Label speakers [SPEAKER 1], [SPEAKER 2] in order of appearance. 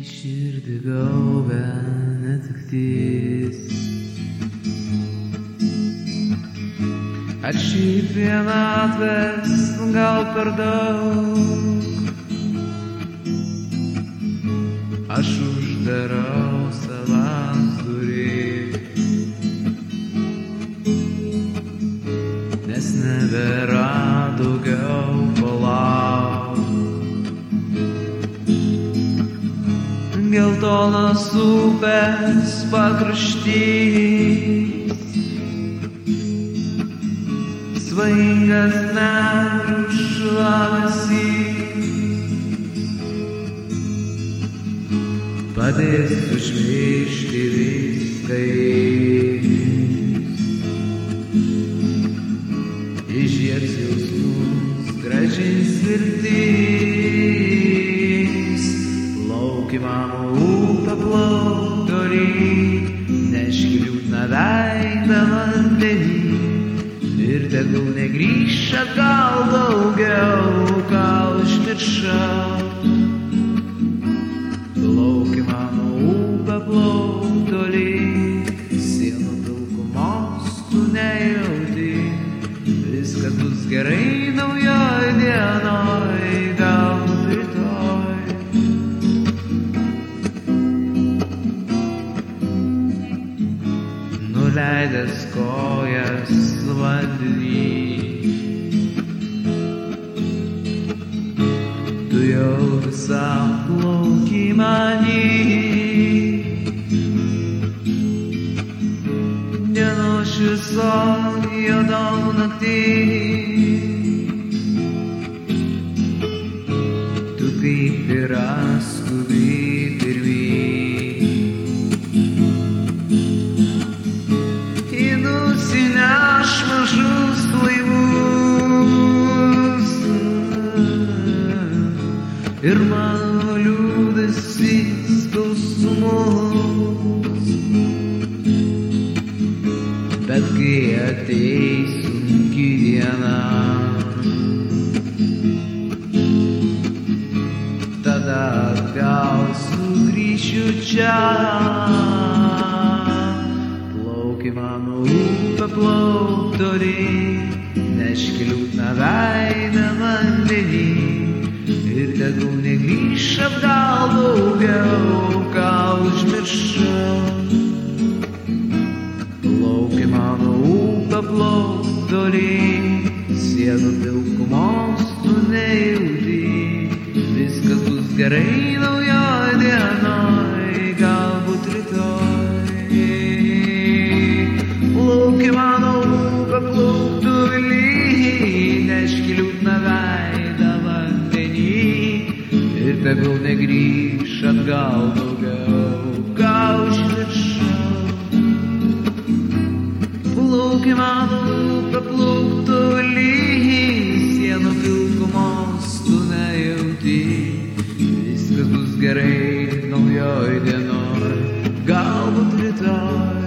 [SPEAKER 1] Širdį gaubia netiktis. Ar šiaip vienatvės gal per daug? Aš uždarau savas duris, nes nebėra daugiau Geltonas upės pakraštys, svaigas nerų šlavasys. Padės užmiršti viską. Išjėgs jausmus, gražins viltis. Plauki mano upę plauktorį, neški liūdną veidą vandenį. Ir tegul negrįš atgal daugiau, ką užmiršau. Plauki mano upę plauktolį, sienų pilkumos tu nejauti. Viskas bus gerai naujoj dienoj, Nuleidęs kojas vandenį. Tu jau visam plauki manį. Dienos šviesom juodom naktį. Kaip ir skubi pirmyn. Ir mano liūdėsis skausmus. Bet kai ateis sunki diena, tada atgal sugrįšiu čia. Plauki mano upę plauktoriai, neški liūdną veidą vandenį. Tegul negrįš atgal daugiau, ką užmiršau. Plauki mano upę plauktoriai, sienų pilkumos tu nejauti. Viskas bus gerai naujoj dienoj, tegul negryž atgal daugiau, gal iš viršaus. Plaukim atgal, praplauktų lygiai, sienų pilkumos tu nejauti. Viskas bus gerai naujoj dienoj, galbūt rytoj.